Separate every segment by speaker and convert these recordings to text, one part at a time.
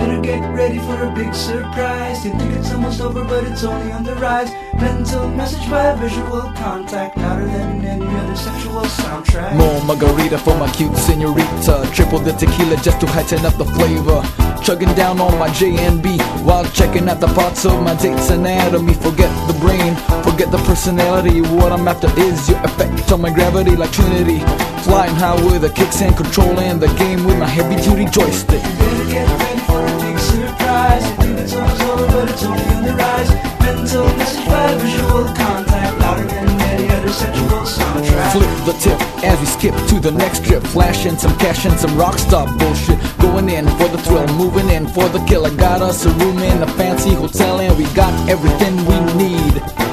Speaker 1: ready for a big surprise. You think it's almost over, but it's only on the rise. Mental message by visual contact, louder than any other sexual soundtrack.
Speaker 2: More margarita for my cute senorita. Triple the tequila just to heighten up the flavor. Chugging down on my JNB while checking out the parts of my date's anatomy. Forget the brain, forget the personality. What I'm after is your effect on my gravity like Trinity. Flying high with a kickstand, controlling the game with my heavy duty joystick.
Speaker 1: Better get ready for a big surprise. You think it's almost over, but it's only on the rise. Mental message visual contact, louder than any other soundtrack.
Speaker 2: Flip the tip as we skip to the next trip. Flashing some cash and some rock star bullshit. Going in for the thrill, moving in for the kill. I got us a room in a fancy hotel and we got everything we need.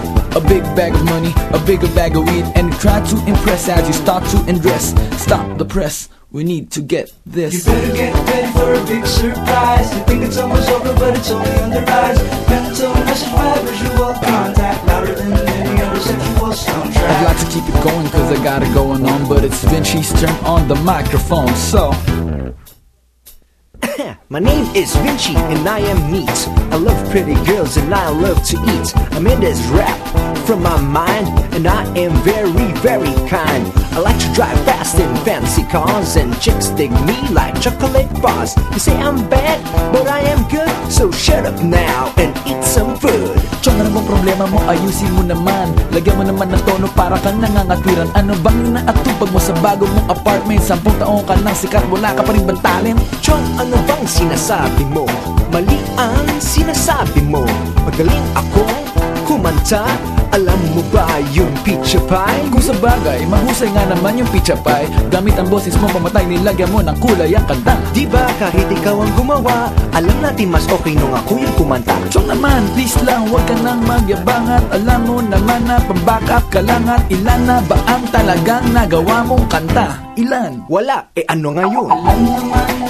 Speaker 2: A big bag of money, a bigger bag of weed, and you try to impress as you start to undress. Stop the press, we need to get this.
Speaker 1: You
Speaker 2: this.
Speaker 1: better get ready for a big surprise. You think it's almost over, but it's only on the rise. Mental message by visual contact, louder than any other sexual
Speaker 2: I'd
Speaker 1: soundtrack.
Speaker 2: like to keep it going cause I got it going on, but it's Vinci's turn on the microphone, so.
Speaker 3: My name is Vinci and I am neat. I love pretty girls and I love to eat. I'm in this rap from my mind and I am very, very kind. I like to drive fast in fancy cars and chicks dig me like chocolate bars. You say I'm bad, but I am good. So shut up now and eat some food.
Speaker 2: Chong, ano bang problema mo? Ayusin mo naman Lagyan mo naman ng tono para kang nangangatwiran Ano bang inaatupag mo sa bago mong apartment? Sampung taong ka nang sikat, wala ka pa rin bang talent?
Speaker 3: Chong, ano bang sinasabi mo? Mali ang sinasabi mo Magaling akong kumanta Alam mo ba yung pizza pie?
Speaker 2: Kung sa bagay, mahusay nga naman yung pizza pie Gamit ang boses mo pamatay, nilagyan mo ng kulay ang kanta
Speaker 3: Di ba kahit ikaw ang gumawa Alam natin mas okay nung ako yung kumanta
Speaker 2: Chong naman, please lang, huwag ka nang magyabang At alam mo naman na pambackup ka lang At ilan na ba ang talagang nagawa mong kanta? Ilan?
Speaker 3: Wala, eh ano ngayon?
Speaker 1: Alam naman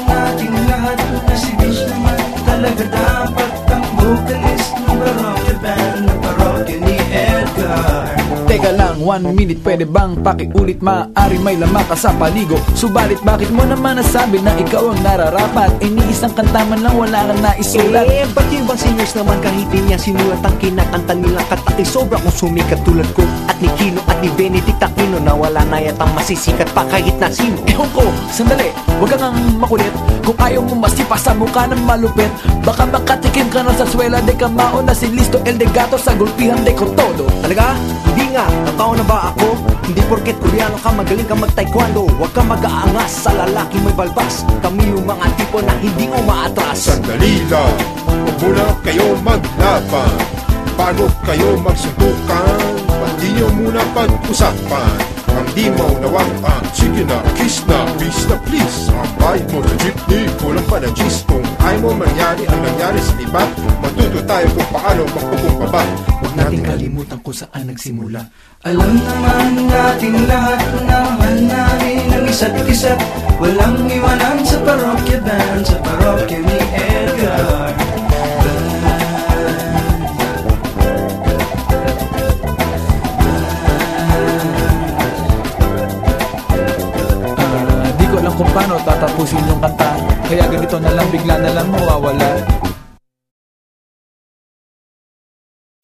Speaker 1: காலத்து தான் பக்கம்
Speaker 2: மூக்கு Lang, one minute, pwede bang pakiulit? Maaari may lama ka sa paligo. Subalit bakit mo naman nasabi na ikaw ang nararapat? Iniisang kanta man lang wala kang naisulat.
Speaker 3: Eh, ba't yung singers naman kahit niya sinulat ang kinakanta nilang kanta? Eh, sobra kong sumikat tulad ko At ni Kino at ni Benedict Aquino Na wala na yatang masisikat pa kahit na sino.
Speaker 2: Ewan ko, sandali, wag kang ang makulit. Kung ayaw mo masipa sa mukha ng malupit Baka makatikim ka na sa swela. De ka mauna si Listo El de Gato Sa gulpihan de con todo.
Speaker 3: Talaga? Hindi nga, natao na ba ako? Hindi porket koreano ka, magaling ka mag-taekwondo. Huwag ka mag-aangas sa lalaki may balbas. Kami yung mga tipo na hindi umaatras.
Speaker 4: Sandali lang, huwag muna kayo maglaban. Bago kayo magsuntukan Pati nyo muna pag-usapan. Ang di maunawang ang Sige na, kiss na, peace na please. Ang bayad mo sa jeepney, kulang pa na G's Ayaw mo mangyari ang nangyari sa iba. Matuto tayo kung paano magpupumpaba
Speaker 2: Huwag nating kalimutan kung saan nagsimula.
Speaker 1: Alam naman natin lahat na mahal namin ang isa't isa. Walang iwanan sa parokya band, sa parokya ni Edgar.
Speaker 2: tatapusin yung kanta. Kaya ganito na lang bigla na lang mawawala.